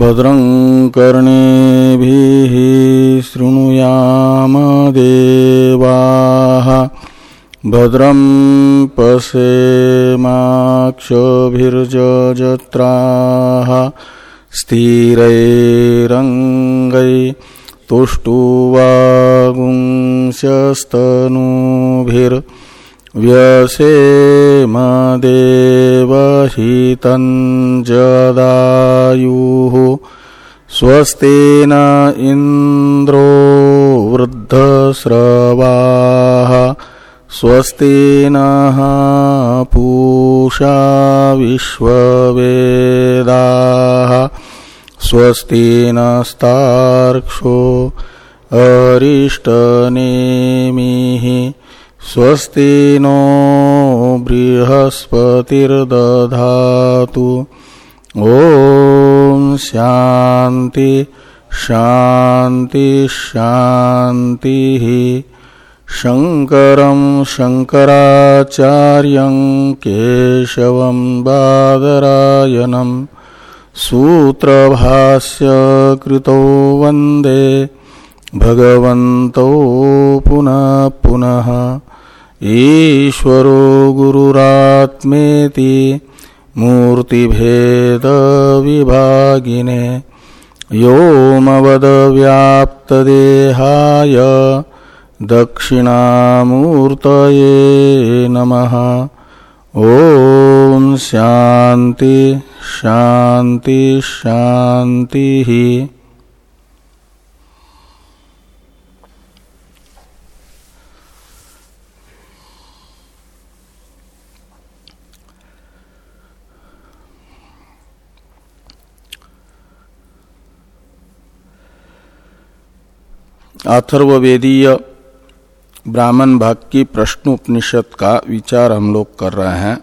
भद्रं कर्णेभिः शृणुयाम देवाः भद्रं पशेमाक्षभिर्जत्राः स्थिरैरङ्गै तुष्टुवागुंस्यस्तनूभिर्व्यसेमदेवहितं जदायुः स्वस्तेन इन्द्रो वृद्धस्रवाः स्वस्ति नः पूषा विश्ववेदाः स्वस्ति नस्तार्क्षो अरिष्टनेमिः स्वस्ति नो बृहस्पतिर्दधातु। ॐ शान्ति शान्ति शान्तिः। शङ्करं शङ्कराचार्यं केशवं बादरायणम् सूत्रभास्य कृतो वंदे भगवन्तौ पुनः पुनः। ईश्वरो गुरुरात्मेति मूर्तिभेदविभागिने योमवदव्याप्तदेहाय दक्षिणामूर्तये नमः। ओम शांति शांति शांति ही अथर्वेदीय ब्राह्मण भाग की प्रश्नोपनिषद का विचार हम लोग कर रहे हैं।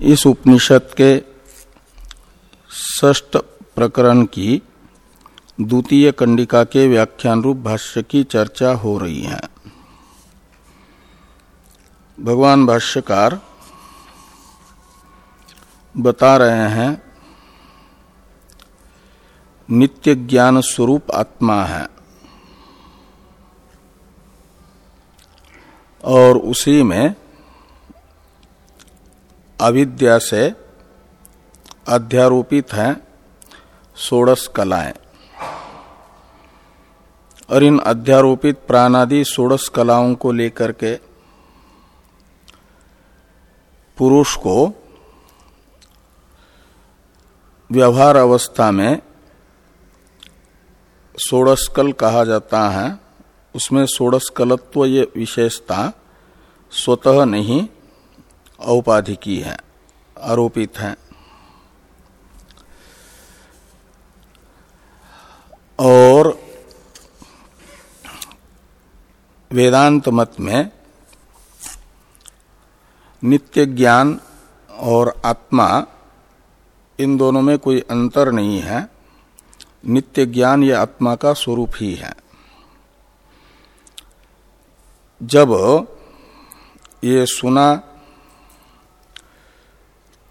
इस उपनिषद के ष्ट प्रकरण की द्वितीय कंडिका के व्याख्यान रूप भाष्य की चर्चा हो रही है। भगवान भाष्यकार बता रहे हैं, नित्य ज्ञान स्वरूप आत्मा है। और उसी में अविद्या से अध्यारोपित हैं सोड़स कलाएँ। और इन अध्यारोपित प्राणादि सोड़स कलाओं को लेकर के पुरुष को व्यवहार अवस्था में सोड़स्कल कहा जाता है। उसमें सोड़स्कलत्व ये विशेषता स्वतः नहीं, औपाधिकी है, आरोपित है। और वेदांत मत में नित्य ज्ञान और आत्मा इन दोनों में कोई अंतर नहीं है। नित्य ज्ञान ये आत्मा का स्वरूप ही है। जब ये सुना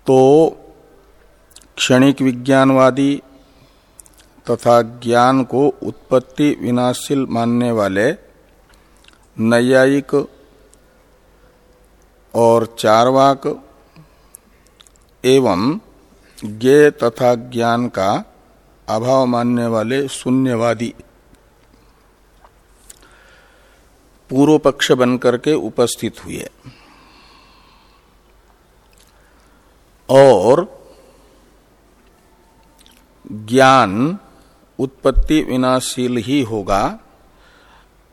तो क्षणिक विज्ञानवादी तथा ज्ञान को उत्पत्ति विनाशील मानने वाले नैयायिक और चारवाक एवं ज्ञ तथा ज्ञान का अभाव मानने वाले शून्यवादी पूर्व पक्ष बनकर के उपस्थित हुए। और ज्ञान उत्पत्ति विनाशील ही होगा,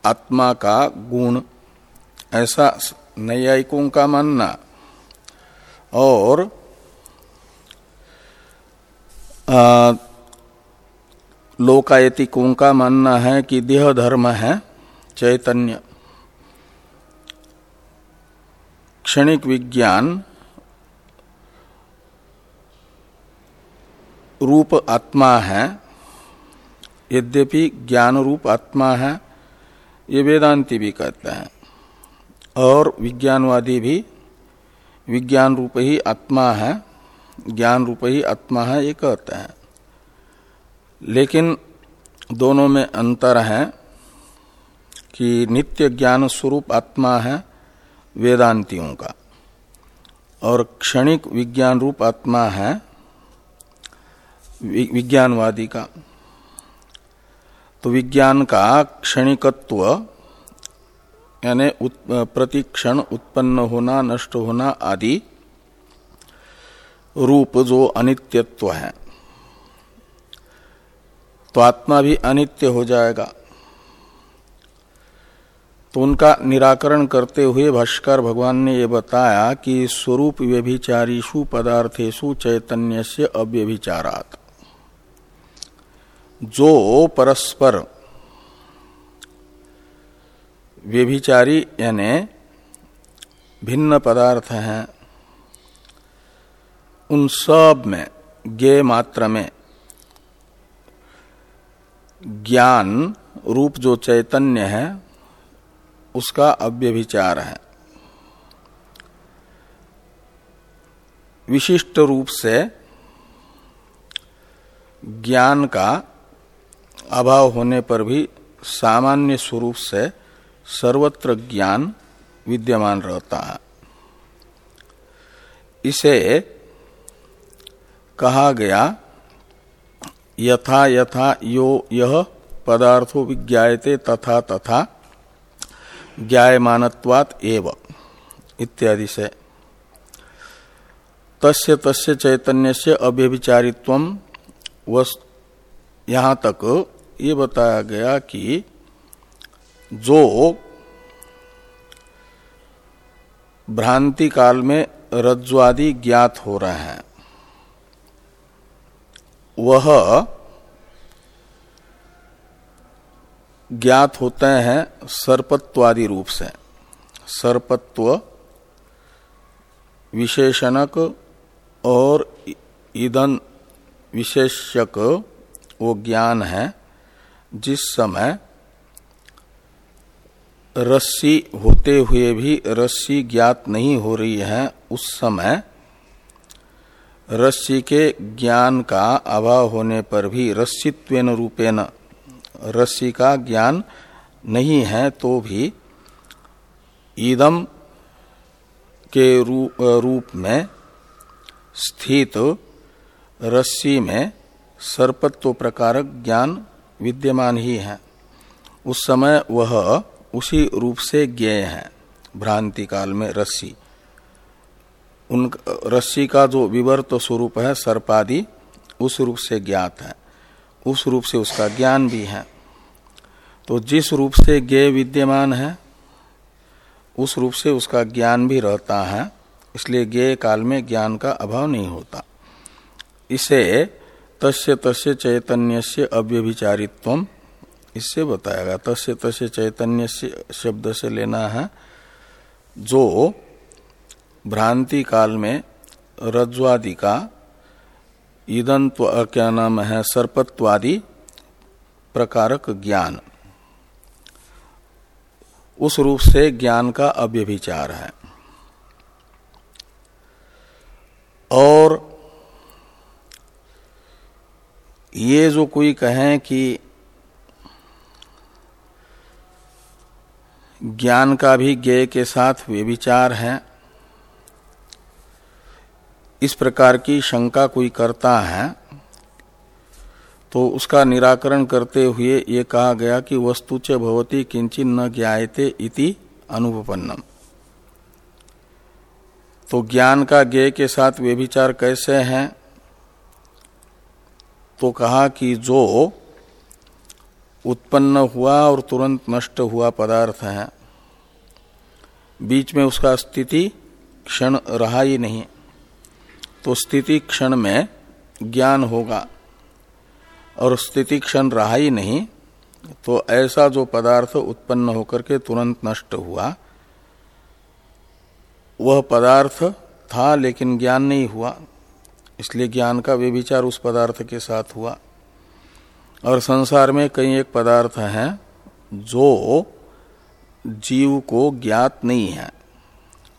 आत्मा का गुण, ऐसा नैयायिकों का मानना। और लोकायतिकों का मानना है कि देह धर्म है चैतन्य। क्षणिक विज्ञान रूप आत्मा है, यद्यपि ज्ञान रूप आत्मा है, ये वेदांति भी कहते हैं। और विज्ञानवादी भी विज्ञान रूप ही आत्मा है, ज्ञान रूप ही आत्मा है, ये कहते हैं। लेकिन दोनों में अंतर है कि नित्य ज्ञान स्वरूप आत्मा है वेदांतियों का। और क्षणिक विज्ञान रूप आत्मा है विज्ञानवादी का। तो विज्ञान का क्षणिकत्व, यानी प्रतिक्षण उत्पन्न होना, नष्ट होना आदि रूप जो अनित्यत्व है। तो आत्मा भी अनित्य हो जाएगा। तो उनका निराकरण करते हुए भाष्कर भगवान ने ये बताया कि स्वरूप व्यभिचारीषु पदार्थेशु चैतन्य से अव्यभिचारात। जो परस्पर व्यभिचारी यानी भिन्न पदार्थ हैं, उन सब में, ज्ञ मात्र में ज्ञान रूप जो चैतन्य है उसका अव्यभिचार है। विशिष्ट रूप से ज्ञान का अभाव होने पर भी सामान्य स्वरूप से सर्वत्र ज्ञान विद्यमान रहता है। इसे कहा गया, यथा यथा यो यह पदार्थो विज्ञाते तथा तथा ज्ञायमानत्वात एव। इत्यादि से। तस्य तस्य चैतन्य से अव्यभिचारित्व यहाँ तक ये बताया गया कि जो भ्रांति काल में रज्ज्वादि ज्ञात हो रहे हैं, वह ज्ञात होते हैं सर्पत्वादि रूप से। सर्पत्व विशेषणक और ईदन विशेषक वो ज्ञान है, जिस समय रस्सी होते हुए भी रस्सी ज्ञात नहीं हो रही है, उस समय रस्सी के ज्ञान का अभाव होने पर भी रस्सित्वेन रूपेण रस्सी का ज्ञान नहीं है तो भी ईदम के रूप में स्थित रस्सी में सर्पत्व प्रकारक ज्ञान विद्यमान ही है। उस समय वह उसी रूप से ज्ञेय है, भ्रांति काल में रस्सी। उन रस्सी का जो विवर्त स्वरूप है, सर्पादि उस रूप से ज्ञात है। उस रूप से उसका ज्ञान भी है। तो जिस रूप से ज्ञ विद्यमान है, उस रूप से उसका ज्ञान भी रहता है, इसलिए ज्ञ काल में ज्ञान का अभाव नहीं होता। इसे तस्य तस्य चैतन्य से अव्यभिचारित्व इससे बताएगा तस्य तस्य चैतन्य शब्द से लेना है, जो भ्रांति काल में रज्वादि का ईदंत्व क्या नाम है, सर्पत्वादि प्रकारक ज्ञान। उस रूप से ज्ञान का अव्यभिचार है। और ये जो कोई कहें कि ज्ञान का भी ज्ञ के साथ व्यभिचार है इस प्रकार की शंका कोई करता है तो उसका निराकरण करते हुए ये कहा गया कि वस्तु च भवती किंचित न ज्ञाते इति अनुपन्नम तो ज्ञान का ज्ञ के साथ वे विचार कैसे हैं? तो कहा कि जो उत्पन्न हुआ और तुरंत नष्ट हुआ पदार्थ है, बीच में उसका स्थिति क्षण रहा ही नहीं। तो स्थिति क्षण में ज्ञान होगा और स्थिति क्षण रहा ही नहीं तो ऐसा जो पदार्थ उत्पन्न होकर के तुरंत नष्ट हुआ, वह पदार्थ था लेकिन ज्ञान नहीं हुआ, इसलिए ज्ञान का व्यभिचार उस पदार्थ के साथ हुआ। और संसार में कई एक पदार्थ हैं जो जीव को ज्ञात नहीं है।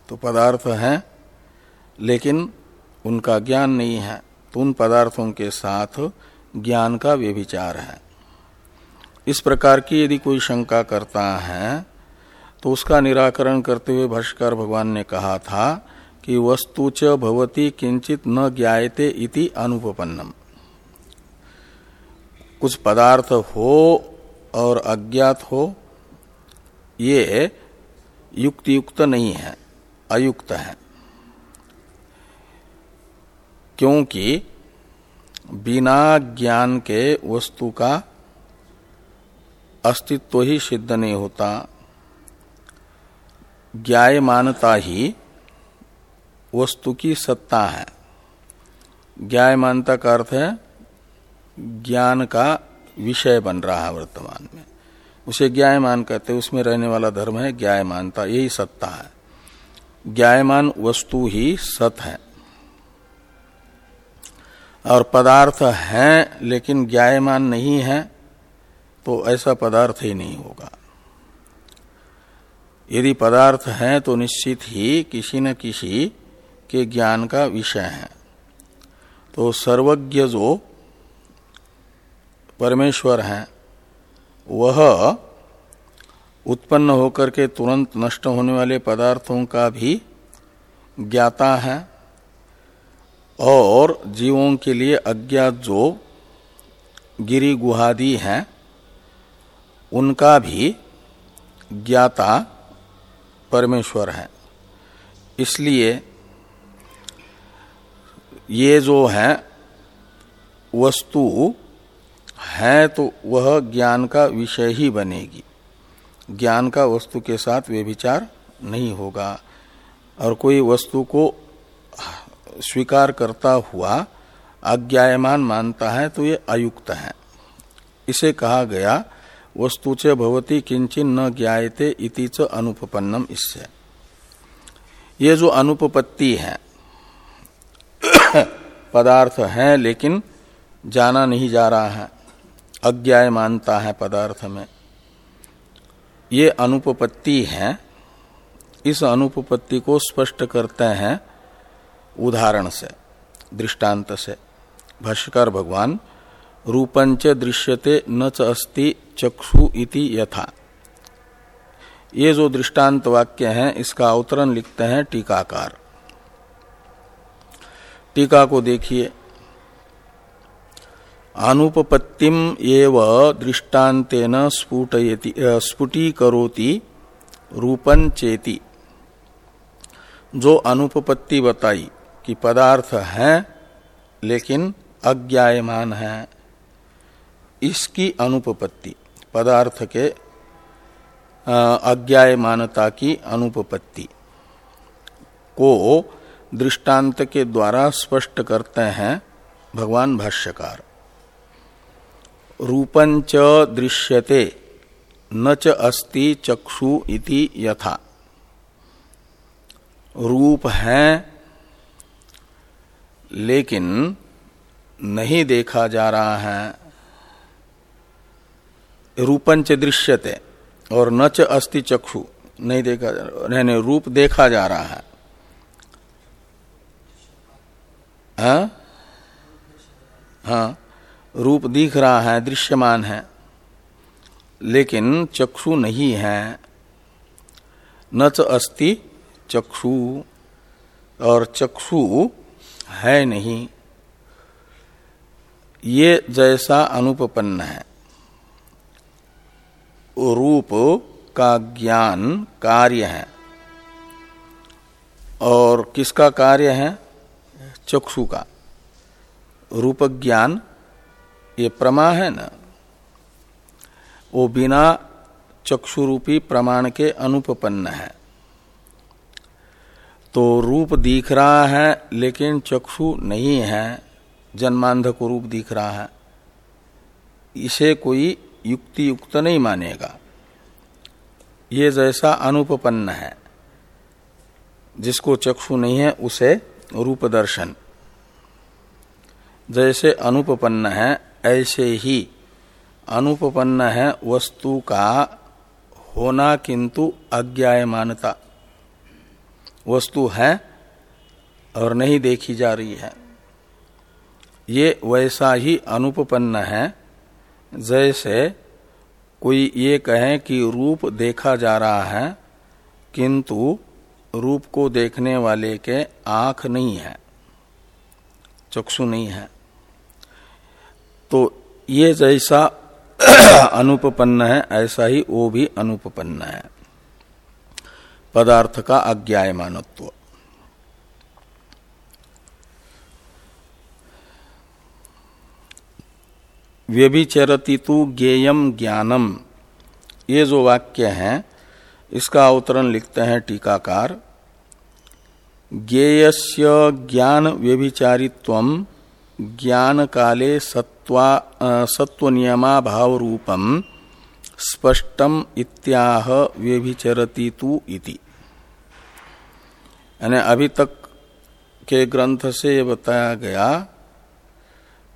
तो पदार्थ है, लेकिन उनका ज्ञान नहीं है तो उन पदार्थों के साथ ज्ञान का व्यभिचार है। इस प्रकार की यदि कोई शंका करता है तो उसका निराकरण करते हुए भाष्कर भगवान ने कहा था कि वस्तु च भवती किंचित न ज्ञाते इति अनुपन्नम कुछ पदार्थ हो और अज्ञात हो, ये युक्त युक्त नहीं है, अयुक्त है। क्योंकि बिना ज्ञान के वस्तु का अस्तित्व ही सिद्ध नहीं होता। ज्ञायमानता ही वस्तु की सत्ता है। ज्ञायमानता का अर्थ है, ज्ञान का विषय बन रहा है वर्तमान में। उसे ज्ञायमान कहते उसमें रहने वाला धर्म है ज्ञायमानता, यही सत्ता है। ज्ञायमान वस्तु ही सत है। और पदार्थ हैं, लेकिन ज्ञायमान नहीं है तो ऐसा पदार्थ ही नहीं होगा। यदि पदार्थ हैं तो निश्चित ही किसी न किसी के ज्ञान का विषय है। तो सर्वज्ञ जो परमेश्वर हैं, वह उत्पन्न होकर के तुरंत नष्ट होने वाले पदार्थों का भी ज्ञाता है और जीवों के लिए अज्ञात जो गिरी गुहादि हैं, उनका भी ज्ञाता परमेश्वर है। इसलिए ये जो है, वस्तु है तो वह ज्ञान का विषय ही बनेगी। ज्ञान का वस्तु के साथ वे विचार नहीं होगा। और कोई वस्तु को स्वीकार करता हुआ अज्ञायमान मानता है तो ये अयुक्त है। इसे कहा गया वस्तु च भवती किंचन न ज्ञाते इति च अनुपन्नम इससे। ये जो अनुपपत्ति है, पदार्थ है, लेकिन जाना नहीं जा रहा है, अज्ञाय मानता है पदार्थ में। ये अनुपपत्ति है, इस अनुपपत्ति को स्पष्ट करते हैं उदाहरण से, दृष्टांत से। भाष्यकार भगवान, रूपंच दृश्यते न च अस्ति चक्षु इति यथा। ये जो दृष्टांत वाक्य है, इसका अवतरण लिखते हैं टीकाकार। टीका को देखिए। अनुपपत्तिम एव दृष्टान्तेन स्फुटयति स्फुटीकरोति रूपन चेति जो अनुपपत्ति बताई कि पदार्थ है, लेकिन अज्ञायमान है। इसकी अनुपपत्ति, पदार्थ के अज्ञायमानता की अनुपपत्ति को दृष्टांत के द्वारा स्पष्ट करते हैं भगवान भाष्यकार। रूपंच दृश्यते, न च अस्ति चक्षु इति यथा। रूप है लेकिन नहीं देखा जा रहा है। रूपंच दृश्यते और न च अस्ति चक्षु। नहीं देखा जा रहा नहीं रूप देखा जा रहा है। हाँ? हाँ रूप दिख रहा है, दृश्यमान है। लेकिन चक्षु नहीं है। न च अस्ति चक्षु और चक्षु है नहीं, ये जैसा अनुपपन्न है। रूप का ज्ञान कार्य है। और किसका कार्य है? चक्षु का। रूप ज्ञान, ये प्रमा है ना? वो बिना चक्षुरूपी प्रमाण के अनुपपन्न है। तो रूप दिख रहा है, लेकिन चक्षु नहीं है। जन्मांध को रूप दिख रहा है। इसे कोई युक्ति युक्त नहीं मानेगा। ये जैसा अनुपपन्न है। जिसको चक्षु नहीं है, उसे रूप दर्शन। जैसे अनुपपन्न है, ऐसे ही अनुपपन्न है वस्तु का होना किंतु अज्ञायमानता। वस्तु है और नहीं देखी जा रही है। ये वैसा ही अनुपन्न है, जैसे कोई ये कहे कि रूप देखा जा रहा है, किंतु रूप को देखने वाले के आँख नहीं है, चक्षु नहीं है। तो ये जैसा अनुपन्न है, ऐसा ही वो भी अनुपन्न है। पदार्थ का अज्ञायमानत्व व्यभिचरती तो ज्ञेयम ज्ञानम। ये जो वाक्य है, इसका अवतरण लिखते हैं टीकाकार। ज्ञेयस्य ज्ञान व्यभिचारित्व ज्ञान काले सत्वा सत्व भाव रूपम स्पष्टम इत्याह व्यभिचरती तु इति। यानी अभी तक के ग्रंथ से ये बताया गया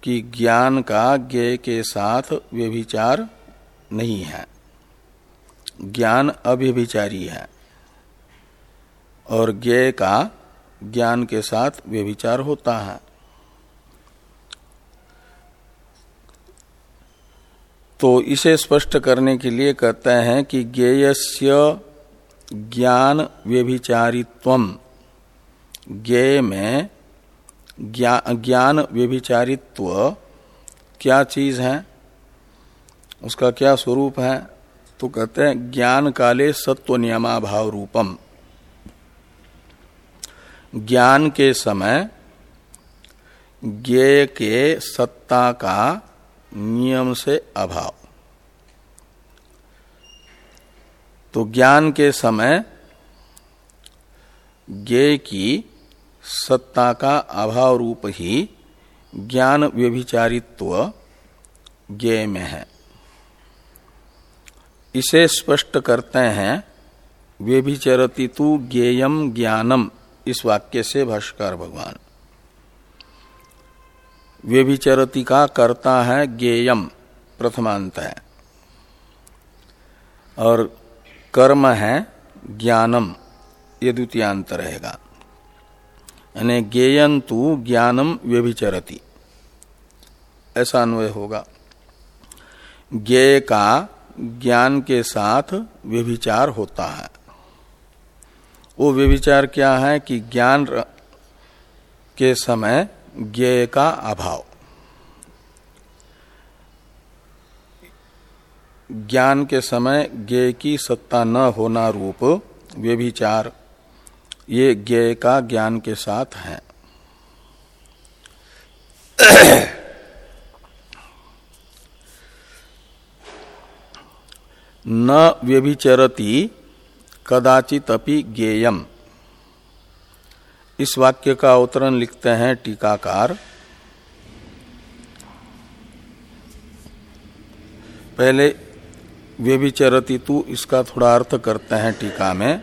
कि ज्ञान का ज्ञ के साथ व्यभिचार नहीं है। ज्ञान अव्यभिचारी है और ज्ञ का ज्ञान के साथ व्यभिचार होता है। तो इसे स्पष्ट करने के लिए कहते हैं कि ज्ञेयस्य ज्ञान व्यभिचारित्व। ज्ञेय में ज्ञान व्यभिचारित्व क्या चीज़ है? उसका क्या स्वरूप है? तो कहते हैं ज्ञान काले सत्व नियमाभाव रूपम। ज्ञान के समय ज्ञेय के सत्ता का नियम से अभाव। तो ज्ञान के समय ज्ञेय की सत्ता का अभाव रूप ही ज्ञान व्यभिचारित्व ज्ञेय में है। इसे स्पष्ट करते हैं, व्यभिचरती तु ज्ञेयम ज्ञानम, इस वाक्य से भाष्कर भगवान। व्यभिचरती का करता है ज्ञेयम प्रथमांत है। और कर्म है ज्ञानम, ये द्वितीयांत रहेगा। यानी ज्ञेयंतु ज्ञानम व्यभिचरती, ऐसा अन्वय होगा। ज्ञेय का ज्ञान के साथ व्यभिचार होता है। वो व्यभिचार क्या है कि ज्ञान के समय ज्ञेय का अभाव। ज्ञान के समय ज्ञेय की सत्ता न होना रूप व्यभिचार, ये ज्ञेय का ज्ञान के साथ है। न व्यभिचरती कदाचित अपि ज्ञेयम। इस वाक्य का अवतरण लिखते हैं टीकाकार। पहले व्यभिचरती तू इसका थोड़ा अर्थ करते हैं टीका में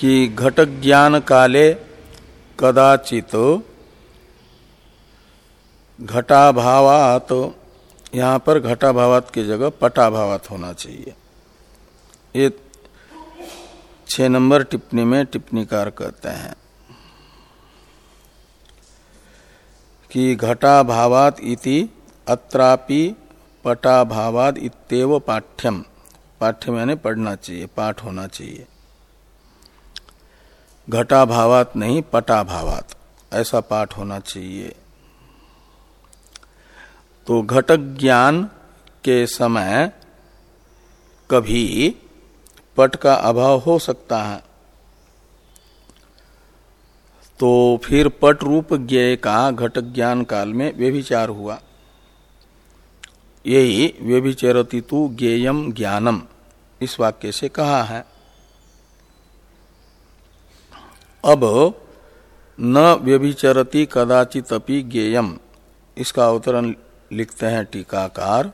कि घट ज्ञान काले कदाचित घटाभावात, यहाँ पर घटाभावात की जगह पटाभावात होना चाहिए। ये छह नंबर टिप्पणी में टिप्पणीकार कहते हैं कि घटाभावात इति अत्रापि पटाभावाद इतव पाठ्यम। पाठ्यम यानी पढ़ना चाहिए, पाठ होना चाहिए। घटाभावात नहीं, पटाभावात, ऐसा पाठ होना चाहिए। तो घटक ज्ञान के समय कभी पट का अभाव हो सकता है। तो फिर पट रूप ज्ञेय का घट ज्ञान काल में व्यभिचार हुआ। यही व्यभिचरती तु ज्ञेयम ज्ञानम इस वाक्य से कहा है। अब न व्यभिचरती कदाचित अपि ज्ञेयम, इसका अवतरण लिखते हैं टीकाकार।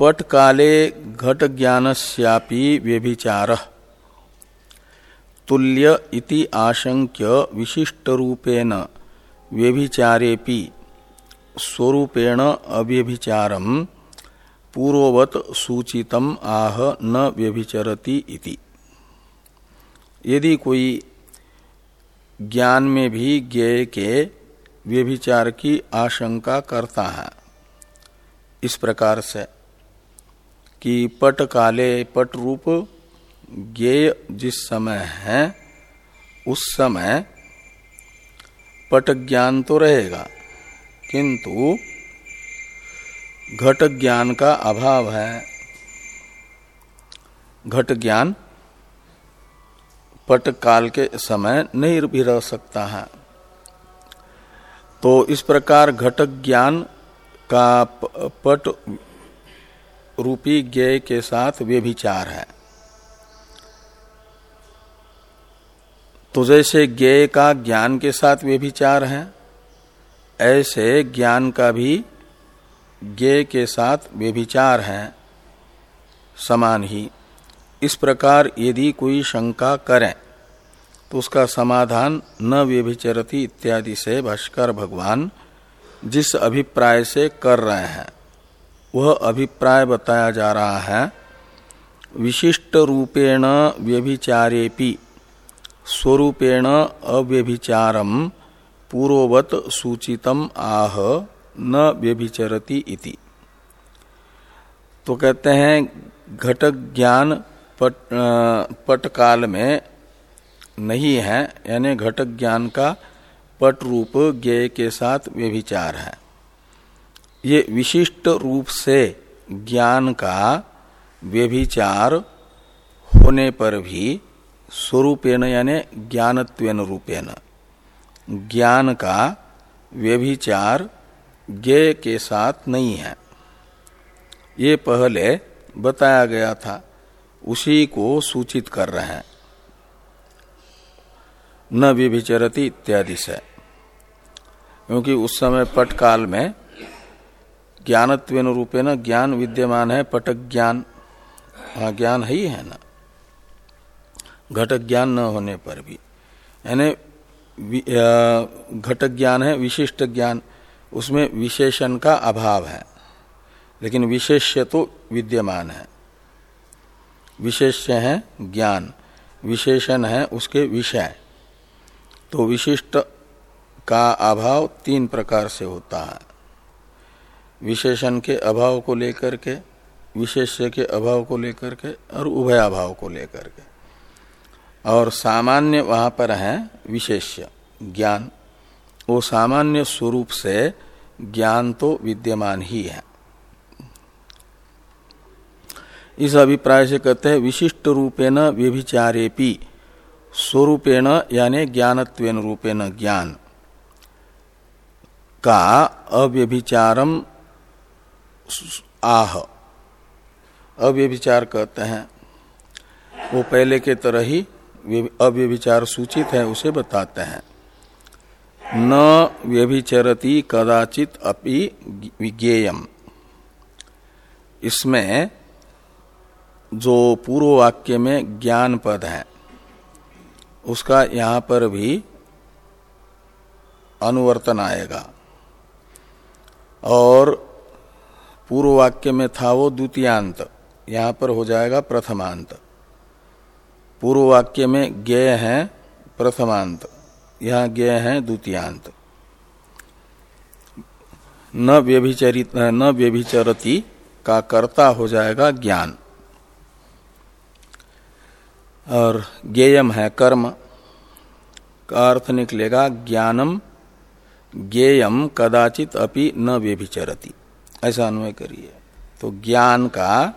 पट काले घट ज्ञानस्यापि व्यभिचार। तुल्य इति आशंक्य विशिष्ट रूपेण व्यभिचारेपि स्वरूपेण अव्यभिचारम पूर्ववत सूचितम आह न व्यभिचरती इति। यदि कोई ज्ञान में भी ज्ञेय के व्यभिचार की आशंका करता है, इस प्रकार से कि पट काले पट रूप ज्ञेय जिस समय है, उस समय पट ज्ञान तो रहेगा। किंतु घट ज्ञान का अभाव है। घट ज्ञान पट काल के समय नहीं भी रह सकता है। तो इस प्रकार घट ज्ञान का पट रूपी ज्ञेय के साथ व्यभिचार है। तो जैसे ज्ञेय का ज्ञान के साथ व्यभिचार है, ऐसे ज्ञान का भी ज्ञेय के साथ व्यभिचार है। समान ही, इस प्रकार यदि कोई शंका करें तो उसका समाधान न व्यभिचरती इत्यादि से भाष्कर भगवान जिस अभिप्राय से कर रहे हैं। वह अभिप्राय बताया जा रहा है। विशिष्ट रूपेण व्यभिचारेपि स्वरूपेण अव्यभिचारम पूर्ववत सूचितम आह न व्यभिचरती इति। तो कहते हैं घटक ज्ञान पट, पट काल में नहीं है यानी घटक ज्ञान का पट रूप ज्ञेय के साथ व्यभिचार है। ये विशिष्ट रूप से ज्ञान का व्यभिचार होने पर भी स्वरूपेण यानी ज्ञानत्वेन रूपेण, ज्ञान का व्यभिचार ज्ञेय के साथ नहीं है। ये पहले बताया गया था, उसी को सूचित कर रहे हैं। न व्यभिचरती इत्यादि से, क्योंकि उस समय पटकाल में ज्ञानत्वेन रूपेण ज्ञान विद्यमान है पटक ज्ञान। हाँ ज्ञान ही है ना। घटक ज्ञान न होने पर भी। यानी घटक ज्ञान है, विशिष्ट ज्ञान। उसमें विशेषण का अभाव है। लेकिन विशेष्य तो विद्यमान है। विशेष्य है ज्ञान। विशेषण है उसके विषय। तो विशिष्ट का अभाव तीन प्रकार से होता है। विशेषण के अभाव को लेकर के, विशेष्य के अभाव को लेकर के और उभय अभाव को लेकर के। और सामान्य वहाँ पर है विशेष्य, ज्ञान। वो सामान्य स्वरूप से ज्ञान तो विद्यमान ही है। इस अभिप्राय से कहते हैं, विशिष्ट रूपेण व्यभिचारेपी, स्वरूपेण यानी ज्ञानत्वेन रूपेण ज्ञान का अव्यभिचारम आह। अव्यभिचार कहते हैं, वो पहले के तरह ही अव्यभिचार सूचित है, उसे बताते हैं। न व्यभिचरती कदाचित अपि विज्ञेयम। इसमें जो पूर्व वाक्य में ज्ञान पद है, उसका यहाँ पर भी अनुवर्तन आएगा। और पूर्व वाक्य में था वो द्वितीयांत, यहाँ पर हो जाएगा प्रथमांत। पूर्व वाक्य में ज्ञेय है, प्रथमांत, यहाँ ज्ञेय है, द्वितीयांत। न व्यभिचरित न व्यभिचरती का कर्ता हो जाएगा ज्ञान। और ज्ञेयम है कर्म, का अर्थ निकलेगा ज्ञानम, ज्ञेयम कदाचित अपि न व्यभिचरती। ऐसा अन्वय करिए। तो ज्ञान का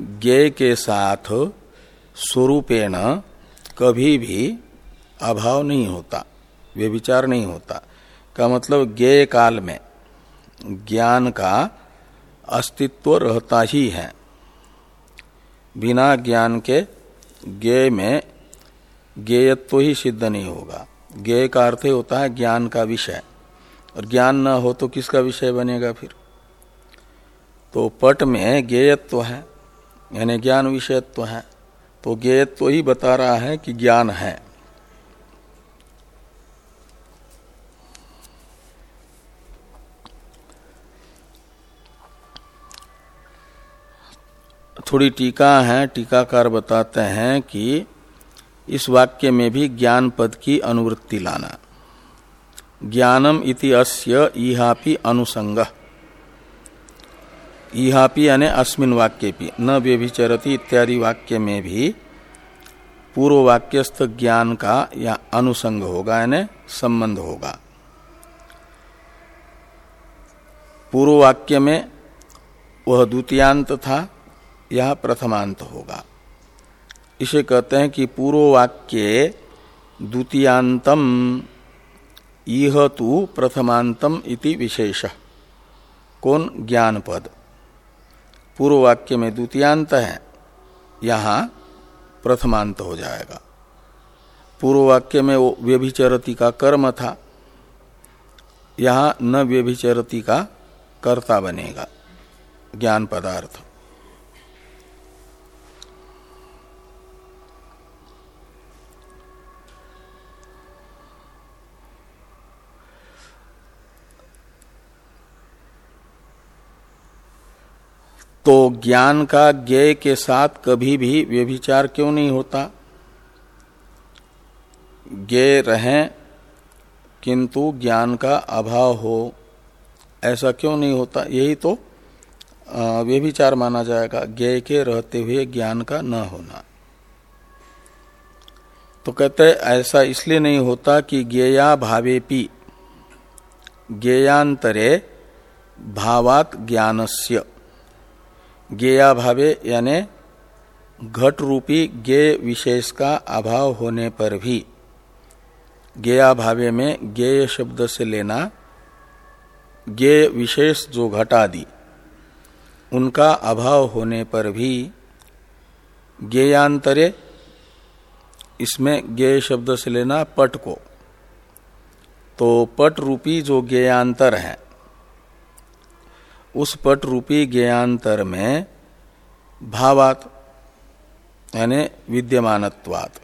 ज्ञेय के साथ स्वरूपेण कभी भी अभाव नहीं होता वे विचार नहीं होता। का मतलब ज्ञेय काल में ज्ञान का अस्तित्व रहता ही है। बिना ज्ञान के ज्ञेय में ज्ञेयत्व ही सिद्ध नहीं होगा। ज्ञेय का अर्थ होता है ज्ञान का विषय। और ज्ञान न हो तो किसका विषय बनेगा फिर? तो पट में ज्ञेयत्व है, यानी ज्ञान विषयत्व है। तो ज्ञेयत्व ही बता रहा है कि ज्ञान है। थोड़ी टीका है, टीकाकार बताते हैं कि इस वाक्य में भी ज्ञान पद की अनुवृत्ति लाना। ज्ञानम इति अस्य इहापि अनुसंग। इहापि यानी अस्मिन वाक्य भी न व्यभिचरती इत्यादि वाक्य में भी पूर्व वाक्यस्थ ज्ञान का या अनुसंग होगा, यानी संबंध होगा। पूर्व वाक्य में वह द्वितीयांत था यह प्रथमांत होगा। इसे कहते हैं कि पूर्व वाक्य द्वितीयांतम यह तो प्रथमांतम इति विशेष। कौन? ज्ञान पद पूर्व वाक्य में द्वितीयांत है, यहाँ प्रथमांत हो जाएगा। पूर्व वाक्य में वो व्यभिचरती का कर्म था, यहाँ न व्यभिचरती का कर्ता बनेगा, ज्ञान पदार्थ। तो ज्ञान का ज्ञ के साथ कभी भी व्यभिचार क्यों नहीं होता? ज्ञ रहे, किंतु ज्ञान का अभाव हो, ऐसा क्यों नहीं होता? यही तो व्यभिचार माना जाएगा ज्ञ के रहते हुए ज्ञान का न होना। तो कहते ऐसा इसलिए नहीं होता कि ज्ञेया भावेपी, ज्ञेयांतरे भावात ज्ञानस्य। गेया भावे यानि घट रूपी गे विशेष का अभाव होने पर भी गेया भावे में गेय शब्द से लेना गे विशेष जो घटादि, उनका अभाव होने पर भी गेयांतरे इसमें गे शब्द से लेना पट को। तो पट रूपी जो गेयांतर है उस पट रूपी ज्ञांतर में भावात, यानी विद्यमानत्वात।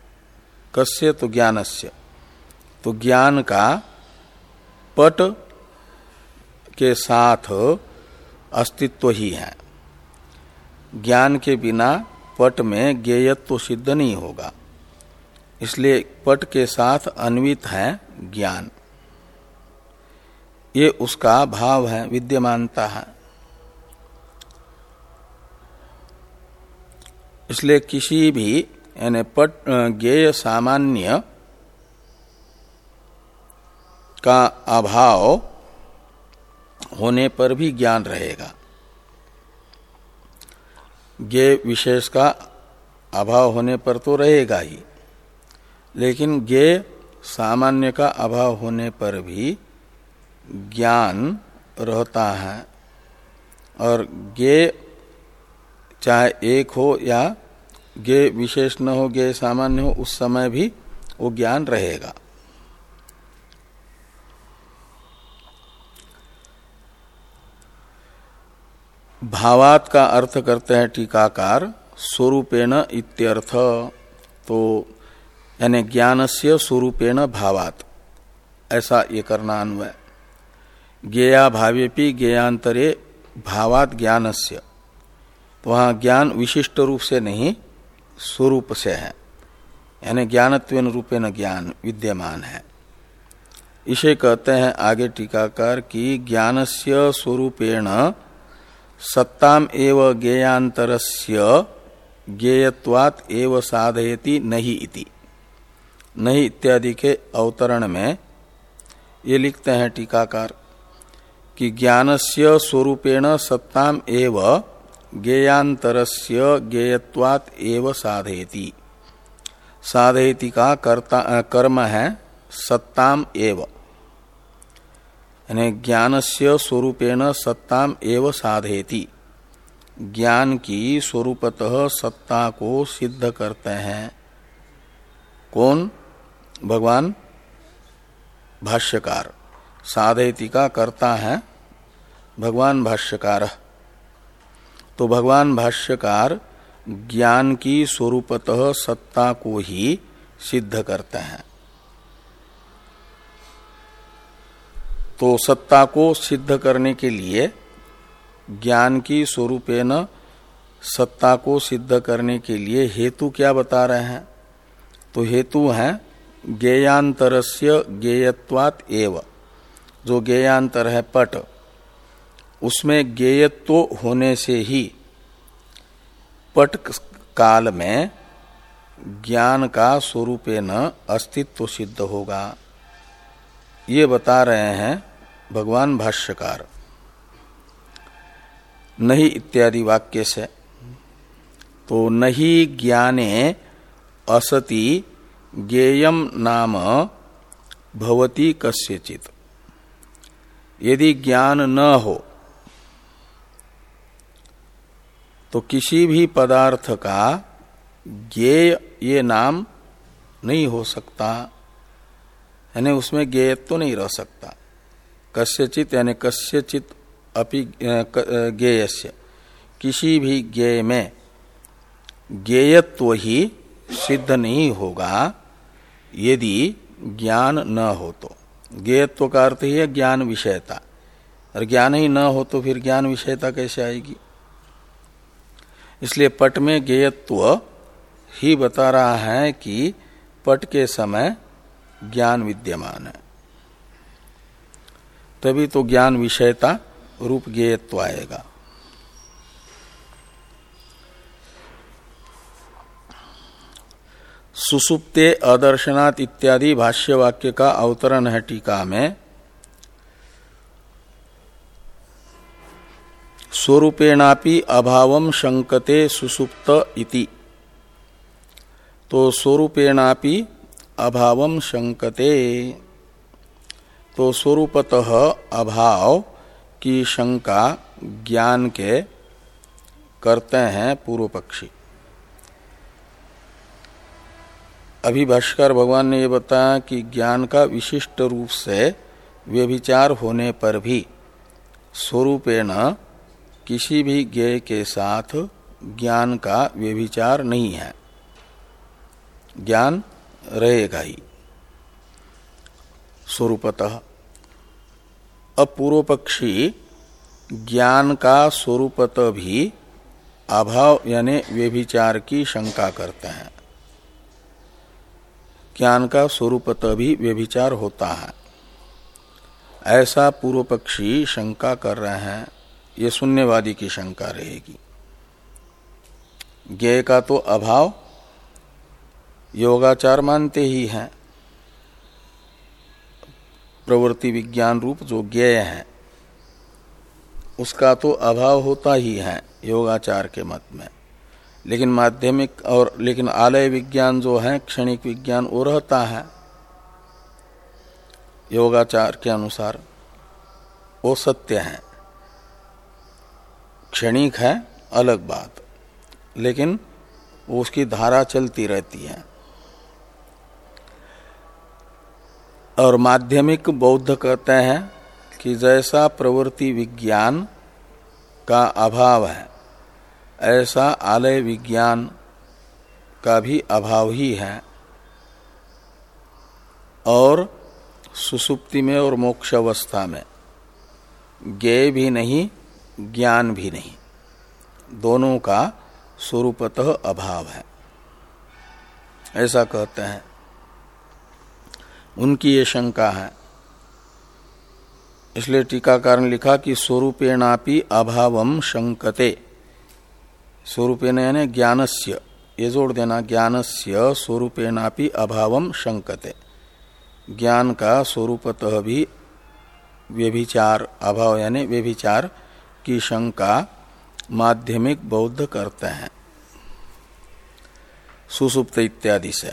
कस्य तो ज्ञानस्य? तो ज्ञान का पट के साथ अस्तित्व ही है। ज्ञान के बिना पट में ज्ञेयत्व तो सिद्ध नहीं होगा। इसलिए पट के साथ अन्वित है ज्ञान। ये उसका भाव है, विद्यमानता है। इसलिए किसी भी, यानी पट ज्ञेय सामान्य का अभाव होने पर भी ज्ञान रहेगा। ज्ञेय विशेष का अभाव होने पर तो रहेगा ही, लेकिन ज्ञेय सामान्य का अभाव होने पर भी ज्ञान रहता है। और ज्ञेय चाहे एक हो या गे विशेष न हो, गे सामान्य हो, उस समय भी वो ज्ञान रहेगा। भावात का अर्थ करते हैं टीकाकार, स्वरूपेण इत्यर्थ। तो यानी ज्ञान से स्वरूपेण भावात। ऐसा ये करना अन्वय। ज्ञेया भावेपी ज्ञेयांतरे भावात ज्ञानस्य। वहाँ ज्ञान विशिष्ट रूप से नहीं, स्वरूप से है। यानी ज्ञानत्व रूपेण ज्ञान विद्यमान है। इसे कहते हैं आगे टीकाकार की से स्वरूपेण सत्ताम एव ज्ञेयांतरस्य ज्ञेयत्वात एव साधयति नहीं इति। नहीं इत्यादि के अवतरण में ये लिखते हैं टीकाकार कि ज्ञानस्य स्वरूपेण सत्ताम एव ज्ञेयांतरस्य ज्ञेयत्वात एव साधयति। साधयति का कर्ता कर्म है, सत्ताम एव। यानी ज्ञान से स्वरूपेण सत्ताम एव साधयति। ज्ञान की स्वरूपतः सत्ता को सिद्ध करते हैं। कौन? भगवान? भाष्यकार। साधयति का कर्ता है, भगवान भाष्यकार। तो भगवान भाष्यकार ज्ञान की स्वरूपतः सत्ता को ही सिद्ध करते हैं। तो सत्ता को सिद्ध करने के लिए ज्ञान की स्वरूपेण सत्ता को सिद्ध करने के लिए हेतु क्या बता रहे हैं? तो हेतु है गेयांतरस्य गेयत्वात एव। जो गेयांतर है पट उसमें गेयत्व होने से ही पट काल में ज्ञान का स्वरूप न अस्तित्व सिद्ध होगा। ये बता रहे हैं भगवान भाष्यकार। नहीं इत्यादि वाक्य से। तो नहीं ज्ञाने असति गेयम नाम भवती कस्यचित। यदि ज्ञान न हो तो किसी भी पदार्थ का ज्ञेय ये नाम नहीं हो सकता। यानी उसमें गेयत्व तो नहीं रह सकता। कस्यचित यानी कस्यचित अपि गेयस्य किसी भी ज्ञेय में ज्ञेयत्व ही सिद्ध नहीं होगा यदि ज्ञान न हो तो। ज्ञेयत्व का अर्थ ही है ज्ञान विषयता। और ज्ञान ही न हो तो फिर ज्ञान विषयता कैसे आएगी? इसलिए पट में ज्ञेयत्व ही बता रहा है कि पट के समय ज्ञान विद्यमान है। तभी तो ज्ञान विषयता रूप ज्ञेयत्व आएगा। सुसुप्ते अदर्शनात् इत्यादि भाष्य वाक्य का अवतरण है टीका में। स्वरूपेणापि अभाव शंकते सुसुप्त इति। तो स्वरूपेणापि अभाव शंकते तो स्वरूपतः अभाव की शंका ज्ञान के करते हैं पूर्व पक्षी। अभी भाष्कर भगवान ने यह बताया कि ज्ञान का विशिष्ट रूप से व्यभिचार होने पर भी स्वरूपेण किसी भी ज्ञेय के साथ ज्ञान का व्यभिचार नहीं है। ज्ञान रहेगा ही। स्वरूपतः पूर्व पक्षी ज्ञान का स्वरूपत भी अभाव यानी व्यभिचार की शंका करते हैं। ज्ञान का स्वरूपत भी व्यभिचार होता है। ऐसा पूर्व पक्षी शंका कर रहे हैं ये शून्यवादी की शंका रहेगी। ज्ञेय का तो अभाव योगाचार मानते ही हैं। प्रवृत्ति विज्ञान रूप जो ज्ञेय है, उसका तो अभाव होता ही है योगाचार के मत में। लेकिन माध्यमिक और लेकिन आलय विज्ञान जो है, क्षणिक विज्ञान वो रहता है। योगाचार के अनुसार वो सत्य है। क्षणिक है, अलग बात। लेकिन उसकी धारा चलती रहती है। और माध्यमिक बौद्ध कहते हैं कि जैसा प्रवृत्ति विज्ञान का अभाव है, ऐसा आलय विज्ञान का भी अभाव ही है। और सुसुप्ति में और मोक्ष अवस्था में, ज्ञेय भी नहीं ज्ञान भी नहीं। दोनों का स्वरूपतः अभाव है। ऐसा कहते हैं। उनकी ये शंका है। इसलिए टीकाकार ने लिखा कि स्वरूपेणापि अभावम शंकते। स्वरूपेण यानी ज्ञानस्य। ये जोड़ देना, ज्ञानस्य स्वरूपेणापि अभावम शंकते। ज्ञान का स्वरूपतः भी व्यभिचार, अभाव यानी व्यभिचार की शंका माध्यमिक बौद्ध करते हैं। सुसुप्त इत्यादि से।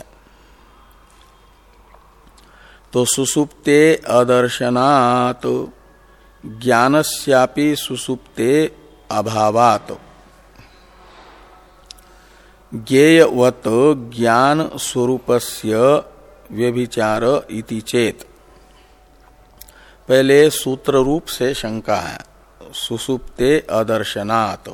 तो सुसुप्ते अदर्शनात्, ज्ञानस्यापि सुसुप्ते अभावात। ज्ञेयवत ज्ञान स्वरूपस्य व्यभिचार इति चेत। पहले सूत्र रूप से शंका है। सुसुप्ते अदर्शनात्।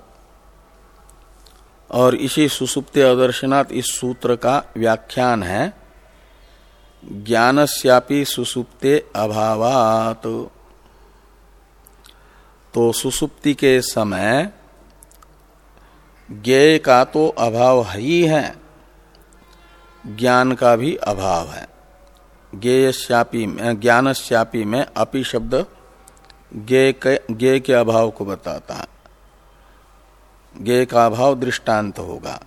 और इसी सुसुप्ते अदर्शनात् इस सूत्र का व्याख्यान है, ज्ञानस्यापि सुसुप्ते अभावात। तो सुसुप्ति के समय, ज्ञेय का तो अभाव ही है ज्ञान का भी अभाव है। ज्ञेयश्यापी में ज्ञानश्यापी में अपि शब्द ज्ञेय के, के अभाव को बताता है। ज्ञेय का अभाव दृष्टांत होगा।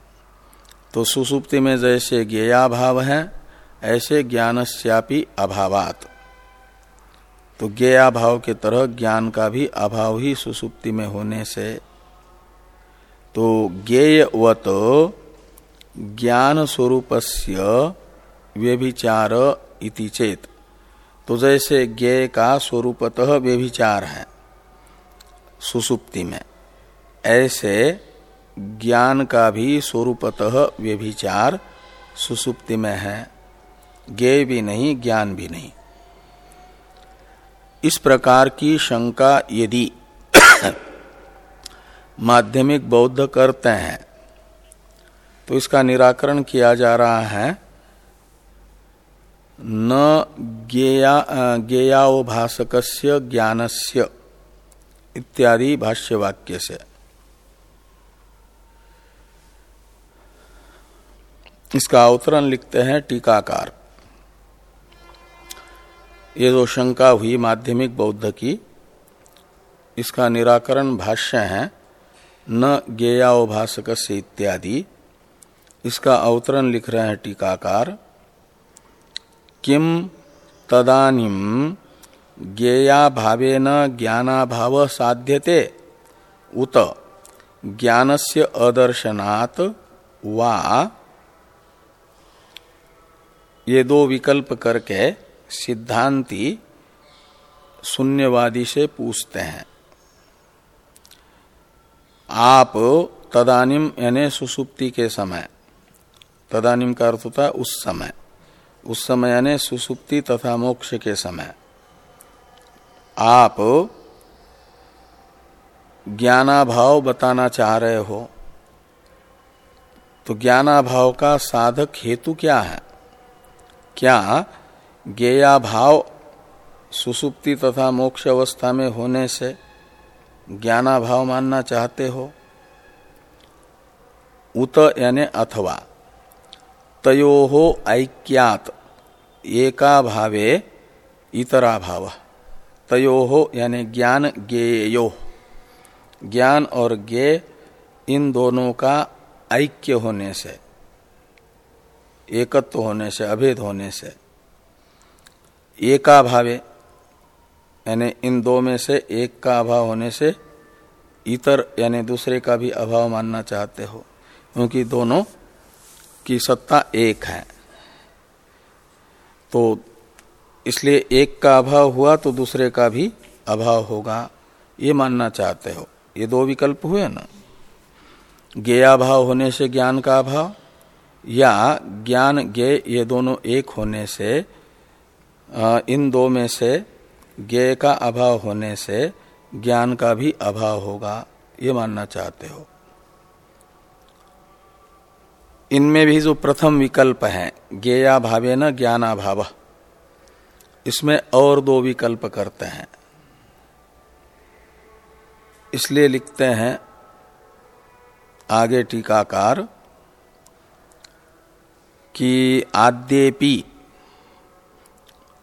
तो सुसुप्ति में जैसे ज्ञेयाभाव है ऐसे ज्ञानश्यापी अभावात। तो ज्ञेयाभाव के तरह ज्ञान का भी अभाव ही सुसुप्ति में होने से। तो ज्ञेयवत ज्ञान स्वरूपस्य व्यभिचार इति चेत। तो जैसे ज्ञेय का स्वरूपतः व्यभिचार है। सुसुप्ति में। ऐसे ज्ञान का भी स्वरूपतः व्यभिचार सुसुप्ति में है। ज्ञेय भी नहीं, ज्ञान भी नहीं। इस प्रकार की शंका यदि माध्यमिक बौद्ध करते हैं तो इसका निराकरण किया जा रहा है न गेयावभाषक ज्ञानस्य इत्यादि भाष्यवाक्य से। इसका अवतरण लिखते हैं टीकाकार। ये जो शंका हुई माध्यमिक बौद्ध की, इसका निराकरण भाष्य है, न गेयावभाषक से इत्यादि। इसका अवतरण लिख रहे हैं टीकाकार किम तदानिम ज्ञेया भावेन ज्ञानाभाव साध्यते उत ज्ञानस्य अदर्शनात् वा ये दो विकल्प करके सिद्धांति शून्यवादी से पूछते हैं। आप तदानिम यानी सुसुप्ति के समय, तदानिम का अर्थ होता उस समय। उस समय यानी सुसुप्ति तथा मोक्ष के समय। आप ज्ञानाभाव बताना चाह रहे हो। तो ज्ञानाभाव का साधक हेतु क्या है? क्या ज्ञेयाभाव सुसुप्ति तथा मोक्ष अवस्था में होने से ज्ञानाभाव मानना चाहते हो? उत यानी अथवा। तयो हो ऐक्यात। एका भावे इतरा भाव तयो हो यानी ज्ञान ज्ञेयो। ज्ञान और ज्ञे, इन दोनों का ऐक्य होने से, एकत्व होने से, अभेद होने से। एका भावे यानी इन दो में से एक का अभाव होने से, इतर यानी दूसरे का भी अभाव मानना चाहते हो, क्योंकि दोनों की सत्ता एक है। तो इसलिए एक का अभाव हुआ तो दूसरे का भी अभाव होगा, ये मानना चाहते हो। ये दो विकल्प हुए ना? ज्ञाभाव होने से ज्ञान का अभाव, या ज्ञान ज्ञ ये दोनों एक होने से इन दो में से ज्ञ का अभाव होने से ज्ञान का भी अभाव होगा, ये मानना चाहते हो। इनमें भी जो प्रथम विकल्प है ज्ञेया भावे न ज्ञानाभाव, इसमें और दो विकल्प करते हैं। इसलिए लिखते हैं, आगे टीकाकार, कि आद्यपि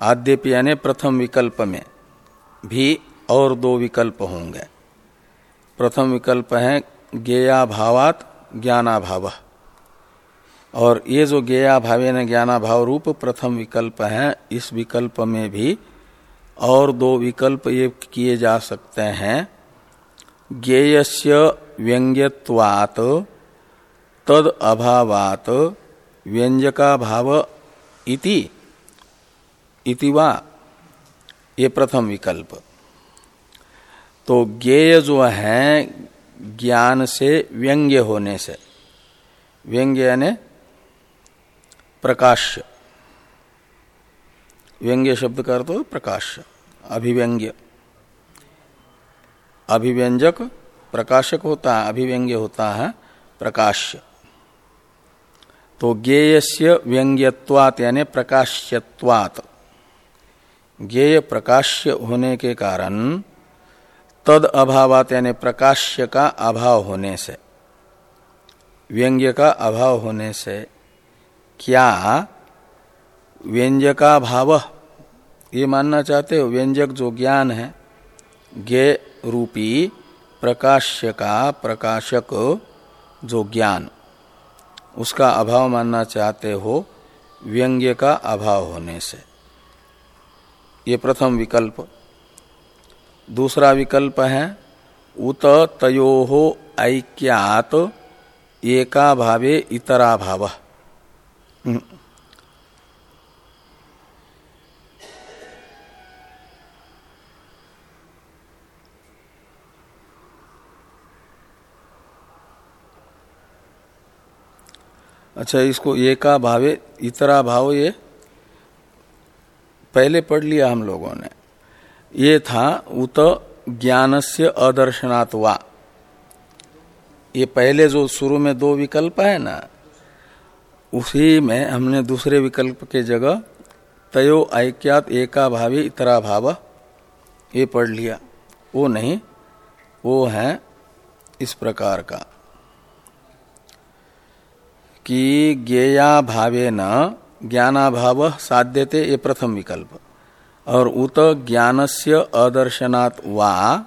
आद्यपि यानी प्रथम विकल्प में भी और दो विकल्प होंगे। प्रथम विकल्प है ज्ञेया भावात ज्ञानाभाव। और ये जो ज्ञा भावे न ज्ञाना भाव रूप प्रथम विकल्प है, इस विकल्प में भी और दो विकल्प ये किए जा सकते हैं। ज्ञेयस्य व्यंग्यवात तद अभावात, व्यंजका भाव इति इति वा, ये प्रथम विकल्प। तो ज्ञेय जो है, ज्ञान से व्यंग्य होने से, व्यंग्य यानी प्रकाश्य व्यंग्य शब्द का अर्थ प्रकाश्य अभिव्यंग्य। अभिव्यंजक प्रकाशक होता है, अभिव्यंग्य होता है प्रकाश्य तो ज्ञेयस्य व्यंग्यवात यानी प्रकाश्यवात ज्ञेय प्रकाश्य होने के कारण तद अभावात यानी प्रकाश्य का अभाव होने से, व्यंग्य का अभाव होने से क्या व्यंजका भाव ये मानना चाहते हो? व्यंजक जो ज्ञान है, ज्ञ रूपी प्रकाश्य का प्रकाशक जो ज्ञान, उसका अभाव मानना चाहते हो व्यंग्य का अभाव होने से। ये प्रथम विकल्प। दूसरा विकल्प है, उत तयो ऐक्यात एका भावे इतरा भाव। अच्छा इसको एका भावे, इतरा भाव ये, पहले पढ़ लिया हम लोगों ने। ये था उत ज्ञान से अदर्शनात्वा ये पहले जो शुरू में दो विकल्प है ना उसी में हमने दूसरे विकल्प के जगह तयो ऐक्यात एका भावी इतरा भाव ये पढ़ लिया। वो नहीं, वो है इस प्रकार का कि ज्ञेया भावे न ज्ञानाभाव साध्यते ये प्रथम विकल्प। और उत ज्ञान से अदर्शनात् वा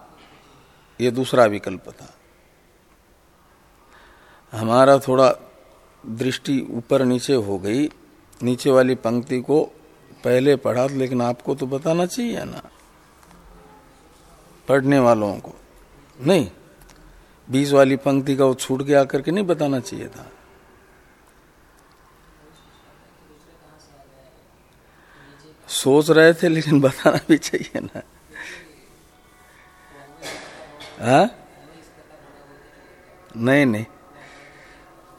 ये दूसरा विकल्प था। हमारा थोड़ा दृष्टि ऊपर नीचे हो गई। नीचे वाली पंक्ति को पहले पढ़ा लेकिन आपको तो बताना चाहिए ना। पढ़ने वालों को। नहीं, बीस वाली पंक्ति का वो छूट गया करके नहीं बताना चाहिए था। सोच रहे थे, लेकिन बताना भी चाहिए ना। हा? नहीं नहीं।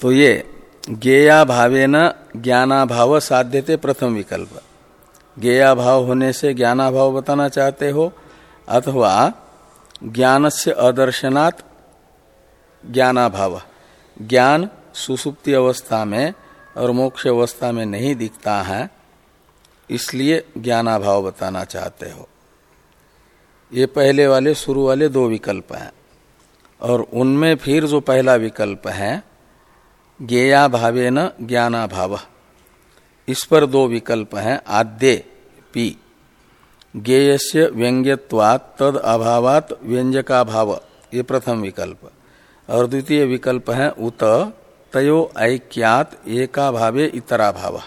तो ये गेया भावे न ज्ञानाभाव साध्य थे प्रथम विकल्प। गेया भाव होने से ज्ञानाभाव बताना चाहते हो, अथवा ज्ञान से अदर्शनात् ज्ञानाभाव। ज्ञान सुसुप्ति अवस्था में और मोक्ष अवस्था में नहीं दिखता है, इसलिए ज्ञानाभाव बताना चाहते हो। ये पहले वाले, शुरू वाले दो विकल्प हैं। और उनमें फिर जो पहला विकल्प है ज्ञेया भावे न ज्ञानाभाव। इस पर दो विकल्प हैं आद्य पी। ज्ञेय से व्यंग्यवात तद अभावात व्यंजका भाव ये प्रथम विकल्प। और द्वितीय विकल्प है उत, तयो ऐक्यात एका भावे इतरा भाव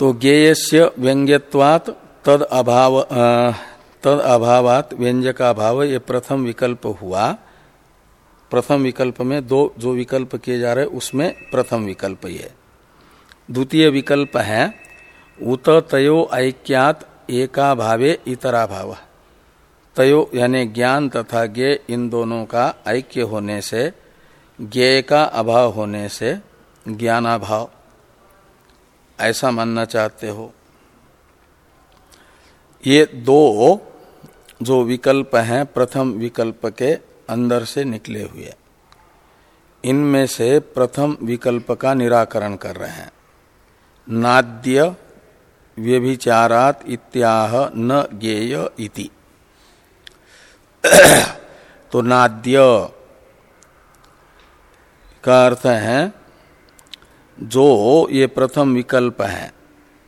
तो ज्ञेय व्यंग्यवात तद अभाव तद अभावात व्यंजका भाव ये प्रथम विकल्प हुआ प्रथम विकल्प में दो जो विकल्प किए जा रहे उसमें प्रथम विकल्प ये द्वितीय विकल्प है उत तयो ऐक्यात एका भावे इतरा भाव तयो यानी ज्ञान तथा ज्ञ इन दोनों का ऐक्य होने से ज्ञ का अभाव होने से ज्ञानाभाव। ऐसा मानना चाहते हो? ये दो जो विकल्प हैं, प्रथम विकल्प के अंदर से निकले हुए। इनमें से प्रथम विकल्प का निराकरण कर रहे हैं। नाद्य व्यभिचारात इत्याह न गेय इति। तो नाद्य का अर्थ है, जो ये प्रथम विकल्प है,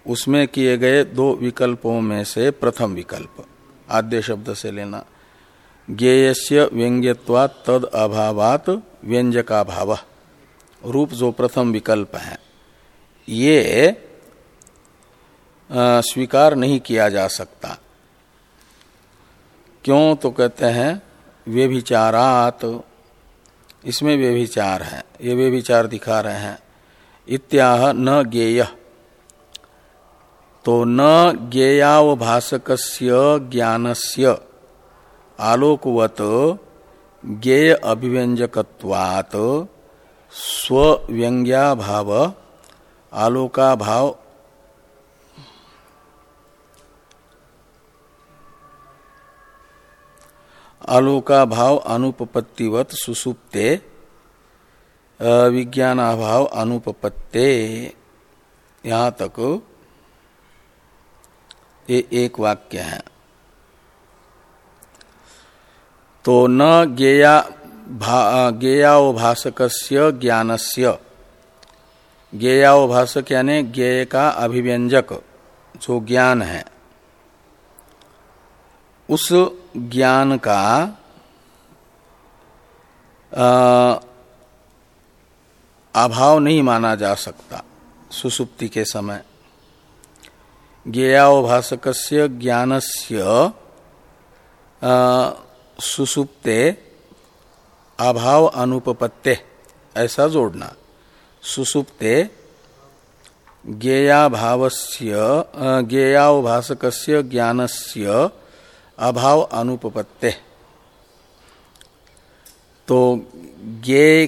उसमें किए गए दो विकल्पों में से प्रथम विकल्प। आद्य शब्द से लेना। ज्ञेयस्य व्यंग्यवा तद अभावात व्यंजका भाव रूप जो प्रथम विकल्प है, ये स्वीकार नहीं किया जा सकता। क्यों तो कहते हैं, व्यभिचारात, इसमें व्यभिचार है, ये व्यभिचार दिखा रहे हैं। इत्याह न ज्ञेय। तो न ज्ञेयावभाषक ज्ञानस्य आलोकवत ज्ञेय अभिव्यंजकवात स्व्यंग्या भाव आलोका भाव आलोका भाव अनुपपत्तिवत सुसुप्ते विज्ञान अभाव अनुपपत्ते। यहाँ तक ये एक वाक्य है। तो न ज्ञेया गेयावभाषक ज्ञानस्य। गेयावभाषक यानी गेय का अभिव्यंजक, जो ज्ञान है। उस ज्ञान का अभाव नहीं माना जा सकता सुसुप्ति के समय। ज्ञावभाषक ज्ञान से सुसुप्ते अभाव अनुपपत्ते, ऐसा जोड़ना। सुसुप्ते ज्ञेयावभाषक ज्ञान से अभाव अनुपपत्ते। तो ज्ञे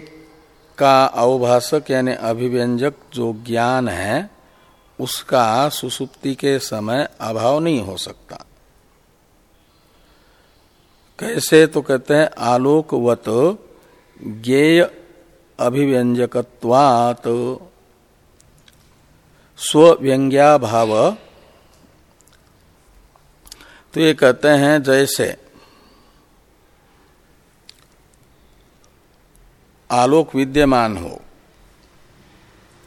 का अवभाषक यानी अभिव्यंजक जो ज्ञान है, उसका सुसुप्ति के समय अभाव नहीं हो सकता। कैसे तो कहते हैं आलोकवत ज्ञेय अभिव्यंजकवात स्व्यंग्या भाव तो ये कहते हैं जैसे, आलोक विद्यमान हो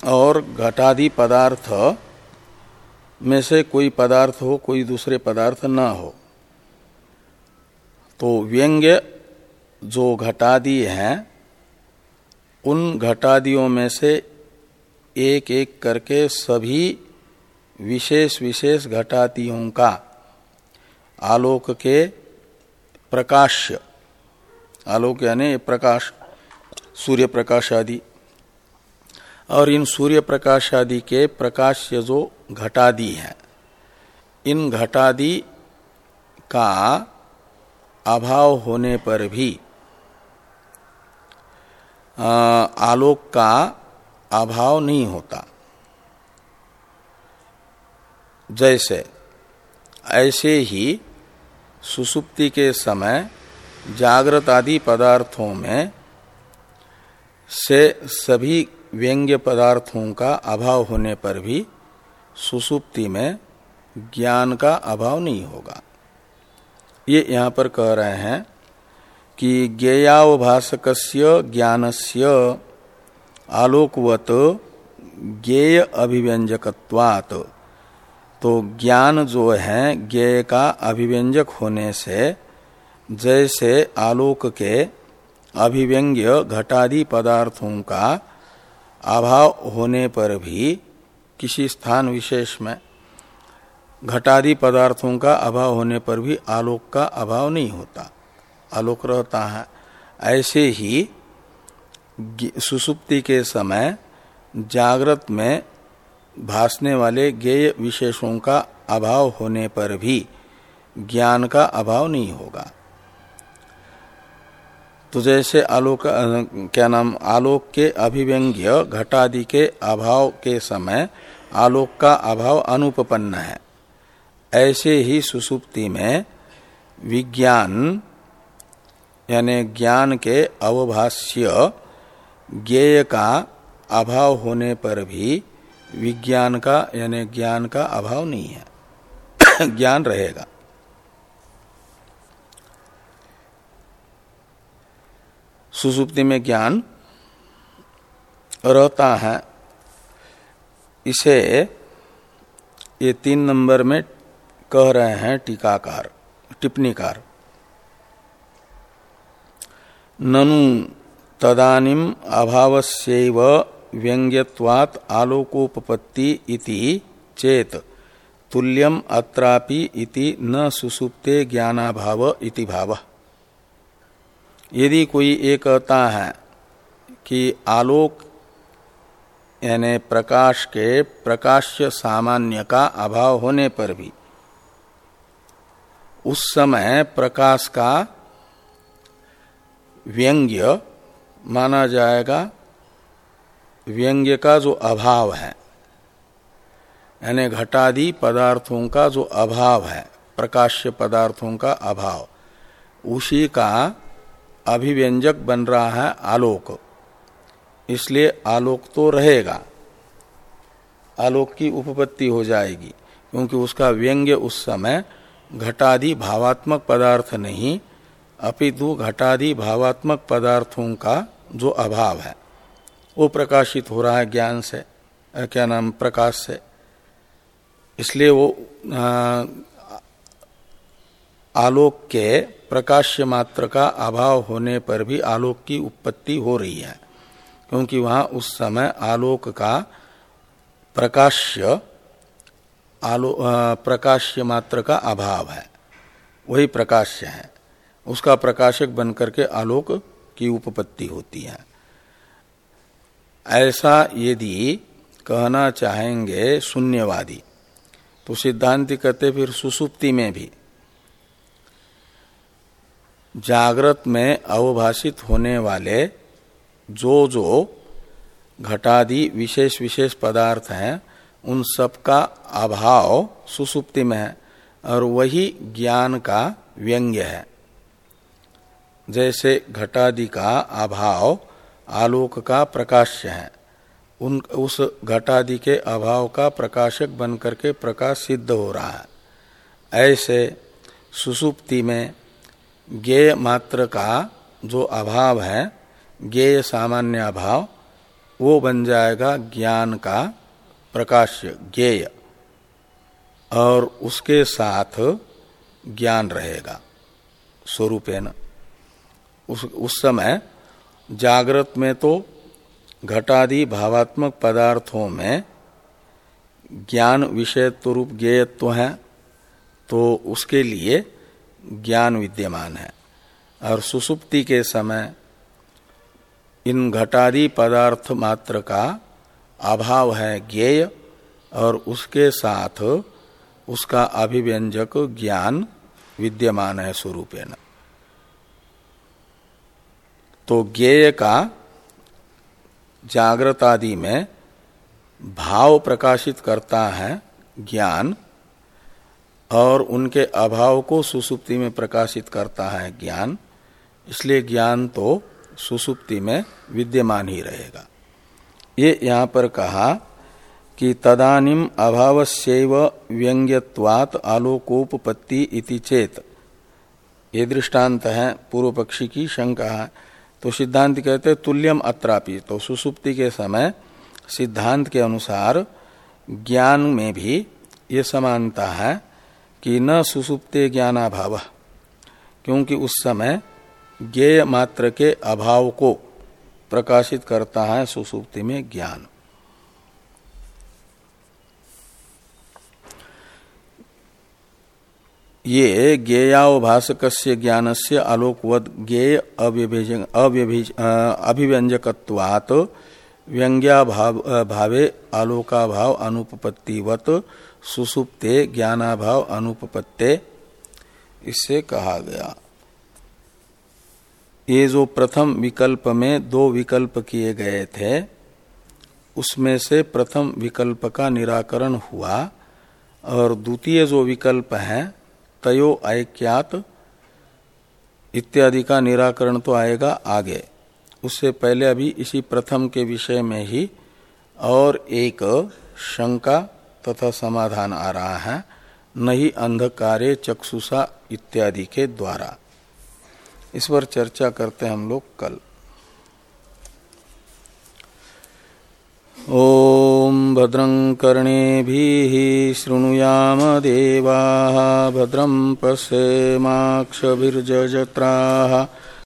और घटादि पदार्थ में से कोई पदार्थ हो, कोई दूसरे पदार्थ न हो। तो व्यंग्य जो घटादि हैं, उन घटादियों में से एक एक करके सभी विशेष विशेष घटादियों का आलोक के प्रकाश्य आलोक यानी प्रकाश सूर्य प्रकाश आदि। और इन सूर्य प्रकाश आदि के प्रकाश्य जो घटादि हैं, इन घटादि का अभाव होने पर भी आलोक का अभाव नहीं होता। जैसे, ऐसे ही सुसुप्ति के समय जागृत आदि पदार्थों में से सभी व्यंग्य पदार्थों का अभाव होने पर भी सुसुप्ति में ज्ञान का अभाव नहीं होगा। ये यहाँ पर कह रहे हैं कि ज्ञेयावभाषक ज्ञान से आलोकवत ज्ञेय अभिव्यंजकवात तो ज्ञान जो है, ज्ञेय का अभिव्यंजक होने से, जैसे आलोक के अभिव्यंग्य घटादि पदार्थों का अभाव होने पर भी किसी स्थान विशेष में घटादि पदार्थों का अभाव होने पर भी आलोक का अभाव नहीं होता। आलोक रहता है। ऐसे ही सुसुप्ति के समय जागृत में भासने वाले गेय विशेषों का अभाव होने पर भी ज्ञान का अभाव नहीं होगा। तो जैसे आलोक क्या नाम, आलोक के अभिव्यंग्य, घटादि के अभाव के समय आलोक का अभाव अनुपपन्न है। ऐसे ही सुसुप्ति में विज्ञान, यानी ज्ञान के अवभाष्य, ज्ञेय का अभाव होने पर भी विज्ञान का, यानी ज्ञान का अभाव नहीं है। ज्ञान रहेगा। सुसुप्ति में ज्ञान रहता है। इसे ये तीन नंबर में कह रहे हैं टीकाकार, टिप्पणीकार। ननु तदानिम अभावस्यैव व्यंग्यवात आलोकोपपत्ति इति चेत तुल्यम अत्रापि इति न सुसुप्ते ज्ञानाभाव इति भावः। यदि कोई ये कहता है कि आलोक यानी प्रकाश के प्रकाश्य सामान्य का अभाव होने पर भी उस समय प्रकाश का व्यंग्य माना जाएगा, व्यंग्य का जो अभाव है, यानी घटादि पदार्थों का जो अभाव है, प्रकाश्य पदार्थों का अभाव, उसी का अभिव्यंजक बन रहा है आलोक। इसलिए आलोक तो रहेगा, आलोक की उपपत्ति हो जाएगी, क्योंकि उसका व्यंग्य उस समय घटादि भावात्मक पदार्थ नहीं, अपितु घटादि भावात्मक पदार्थों का जो अभाव है। वो प्रकाशित हो रहा है ज्ञान से क्या नाम, प्रकाश से। इसलिए वो आलोक के प्रकाश्य मात्र का अभाव होने पर भी आलोक की उत्पत्ति हो रही है। क्योंकि वहाँ उस समय आलोक का प्रकाश्य आलो प्रकाश्य मात्र का अभाव है। वही प्रकाश्य है। उसका प्रकाशक बनकर के आलोक की उपपत्ति होती है। ऐसा यदि कहना चाहेंगे शून्यवादी तो सिद्धांत कहते फिर सुसुप्ति में भी। जागृत में अवभाषित होने वाले जो जो घटादि विशेष विशेष पदार्थ हैं उन सब का अभाव सुसुप्ति में है और वही ज्ञान का व्यंग्य है। जैसे घटादि का अभाव आलोक का प्रकाश्य है। उन, उस घटादि के अभाव का प्रकाशक बन करके प्रकाश सिद्ध हो रहा है। ऐसे सुसुप्ति में ज्ञेय मात्र का जो अभाव है, ज्ञेय सामान्य अभाव, वो बन जाएगा ज्ञान का प्रकाश्य ज्ञेय, और उसके साथ ज्ञान रहेगा। स्वरूपेण, उस उस समय जागृत में तो घटादि भावात्मक पदार्थों में ज्ञान विषयत्व रूप ज्ञेयत्व है तो उसके लिए ज्ञान विद्यमान है। और सुसुप्ति के समय इन घटादि पदार्थ मात्र का अभाव है ज्ञेय और उसके साथ उसका अभिव्यंजक ज्ञान विद्यमान है स्वरूपेण। तो ज्ञेय का जागृत आदि में भाव प्रकाशित करता है ज्ञान और उनके अभाव को सुसुप्ति में प्रकाशित करता है ज्ञान, इसलिए ज्ञान तो सुसुप्ति में विद्यमान ही रहेगा। ये यहाँ पर कहा कि तदानिम अभावस्यव व्यंग्यवात आलोकोपत्ति इति चेत। ये दृष्टांत है पूर्व पक्षी की शंका। है तो सिद्धांत कहते तुल्यम अत्रापि। तो सुसुप्ति के समय सिद्धांत के अनुसार ज्ञान में भी ये समानता है कि न सुसुप्ते ज्ञानाभाव, क्योंकि उस समय ज्ञेय मात्र के अभाव को प्रकाशित करता है सुसुप्ति में ज्ञान। ये ज्ञेयावभाषक ज्ञान से आलोकवद ज्ञेय अभिव्यंजकवात व्यंग्या भाव भावे आलोकाभाव अनुपपत्तिवत सुसुप्ते ज्ञानाभाव अनुपपत्ते। इससे कहा गया। ये जो प्रथम विकल्प में दो विकल्प किए गए थे, उसमें से प्रथम विकल्प का निराकरण हुआ और द्वितीय जो विकल्प है, तयो ऐक्यात, इत्यादि का निराकरण तो आएगा आगे। उससे पहले अभी इसी प्रथम के विषय में ही और एक शंका तथा समाधान आ रहा है, नहीं अंधकारे, चक्षुषा इत्यादि के द्वारा। इस पर चर्चा करते हैं हम लोग कल। ॐ भद्रं कर्णेभिः शृणुयाम देवाः, भद्रं पश्येमाक्षभिर्जत्राः